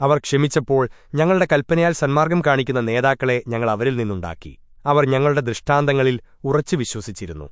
അവർ ക്ഷമിച്ചപ്പോൾ ഞങ്ങളുടെ കൽപ്പനയാൽ സന്മാർഗം കാണിക്കുന്ന നേതാക്കളെ ഞങ്ങൾ അവരിൽ നിന്നുണ്ടാക്കി. അവർ ഞങ്ങളുടെ ദൃഷ്ടാന്തങ്ങളിൽ ഉറച്ചു വിശ്വസിച്ചിരുന്നു.